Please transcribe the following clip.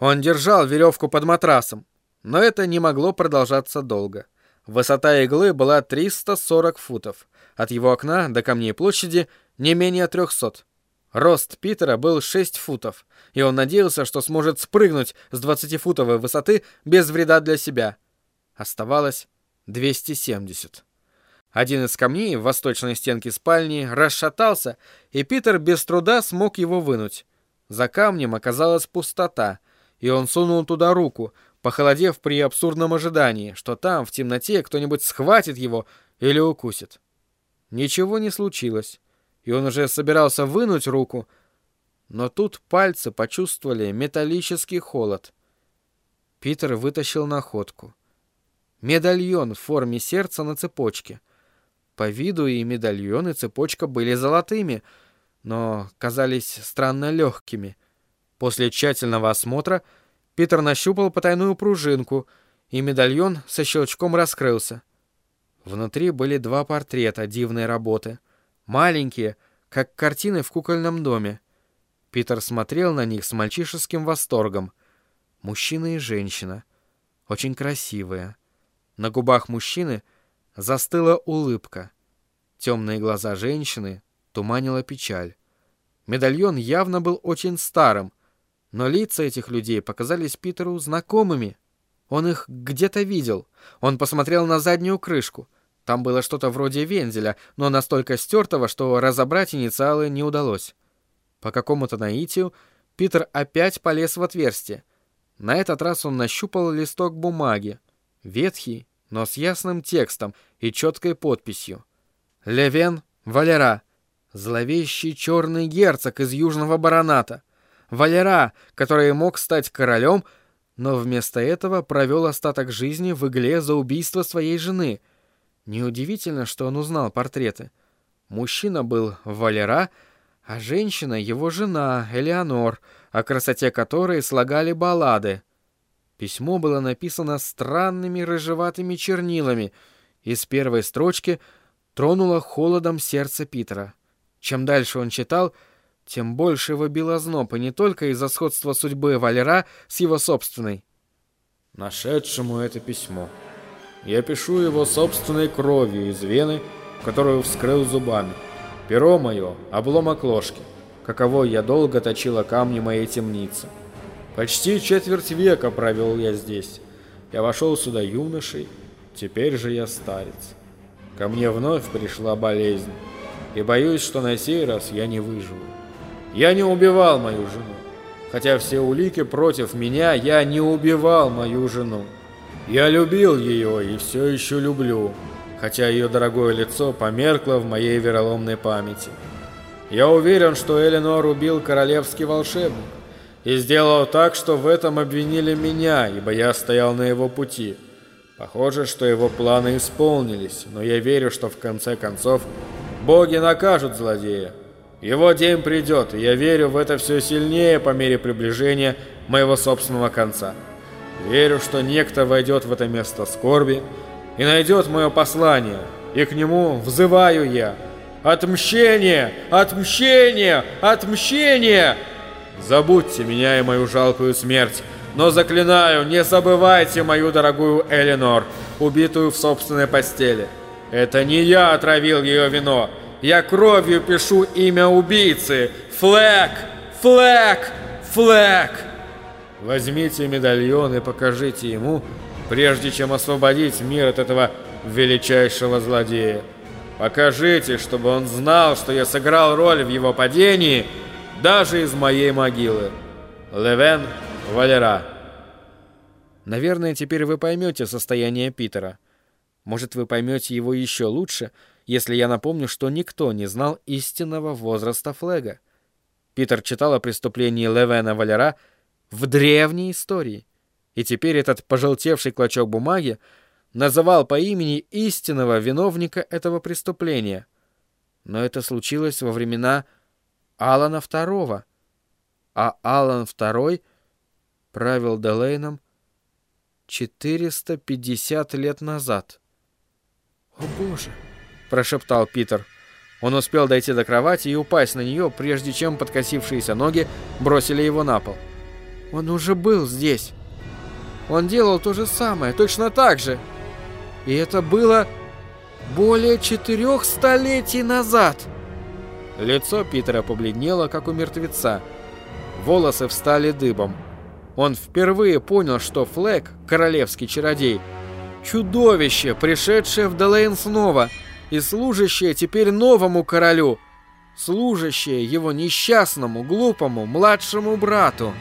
Он держал веревку под матрасом, но это не могло продолжаться долго. Высота иглы была 340 футов. От его окна до камней площади не менее 300. Рост Питера был 6 футов, и он надеялся, что сможет спрыгнуть с 20-футовой высоты без вреда для себя. Оставалось 270. Один из камней в восточной стенке спальни расшатался, и Питер без труда смог его вынуть. За камнем оказалась пустота, и он сунул туда руку, похолодев при абсурдном ожидании, что там, в темноте, кто-нибудь схватит его или укусит. Ничего не случилось, и он уже собирался вынуть руку, но тут пальцы почувствовали металлический холод. Питер вытащил находку. Медальон в форме сердца на цепочке — по виду и медальон, и цепочка были золотыми, но казались странно легкими. После тщательного осмотра Питер нащупал потайную пружинку, и медальон со щелчком раскрылся. Внутри были два портрета дивной работы. Маленькие, как картины в кукольном доме. Питер смотрел на них с мальчишеским восторгом. Мужчина и женщина. Очень красивые. На губах мужчины — застыла улыбка. Темные глаза женщины туманила печаль. Медальон явно был очень старым, но лица этих людей показались Питеру знакомыми. Он их где-то видел. Он посмотрел на заднюю крышку. Там было что-то вроде вензеля, но настолько стертого, что разобрать инициалы не удалось. По какому-то наитию Питер опять полез в отверстие. На этот раз он нащупал листок бумаги. Ветхий, но с ясным текстом и четкой подписью. Левен Валера, зловещий черный герцог из Южного Бароната. Валера, который мог стать королем, но вместо этого провел остаток жизни в игле за убийство своей жены. Неудивительно, что он узнал портреты. Мужчина был Валера, а женщина — его жена, Элеонор, о красоте которой слагали баллады — Письмо было написано странными рыжеватыми чернилами, и с первой строчки тронуло холодом сердце Питера. Чем дальше он читал, тем больше его било и не только из-за сходства судьбы Валера с его собственной. Нашедшему это письмо. Я пишу его собственной кровью из вены, которую вскрыл зубами. Перо мое — обломок ложки, каково я долго точила камни моей темницы. Почти четверть века провел я здесь. Я вошел сюда юношей, теперь же я старец. Ко мне вновь пришла болезнь, и боюсь, что на сей раз я не выживу. Я не убивал мою жену. Хотя все улики против меня, я не убивал мою жену. Я любил ее и все еще люблю, хотя ее дорогое лицо померкло в моей вероломной памяти. Я уверен, что Эленор убил королевский волшебник и сделал так, что в этом обвинили меня, ибо я стоял на его пути. Похоже, что его планы исполнились, но я верю, что в конце концов боги накажут злодея. Его день придет, и я верю в это все сильнее по мере приближения моего собственного конца. Верю, что некто войдет в это место скорби и найдет мое послание, и к нему взываю я. Отмщение! Отмщение! Отмщение! Забудьте меня и мою жалкую смерть, но заклинаю, не забывайте мою дорогую Эленор, убитую в собственной постели. Это не я отравил ее вино. Я кровью пишу имя убийцы. Флэк! Флэк! Флэк! Возьмите медальон и покажите ему, прежде чем освободить мир от этого величайшего злодея. Покажите, чтобы он знал, что я сыграл роль в его падении – даже из моей могилы. Левен Валера. Наверное, теперь вы поймете состояние Питера. Может, вы поймете его еще лучше, если я напомню, что никто не знал истинного возраста Флега. Питер читал о преступлении Левена Валера в древней истории. И теперь этот пожелтевший клочок бумаги называл по имени истинного виновника этого преступления. Но это случилось во времена Алана II, а Алан II правил Делейном 450 лет назад. «О боже!» — прошептал Питер. Он успел дойти до кровати и упасть на нее, прежде чем подкосившиеся ноги бросили его на пол. Он уже был здесь. Он делал то же самое, точно так же. И это было более четырех столетий назад. Лицо Питера побледнело, как у мертвеца. Волосы встали дыбом. Он впервые понял, что Флэк, королевский чародей, чудовище, пришедшее в Делейн снова, и служащее теперь новому королю, служащее его несчастному, глупому, младшему брату.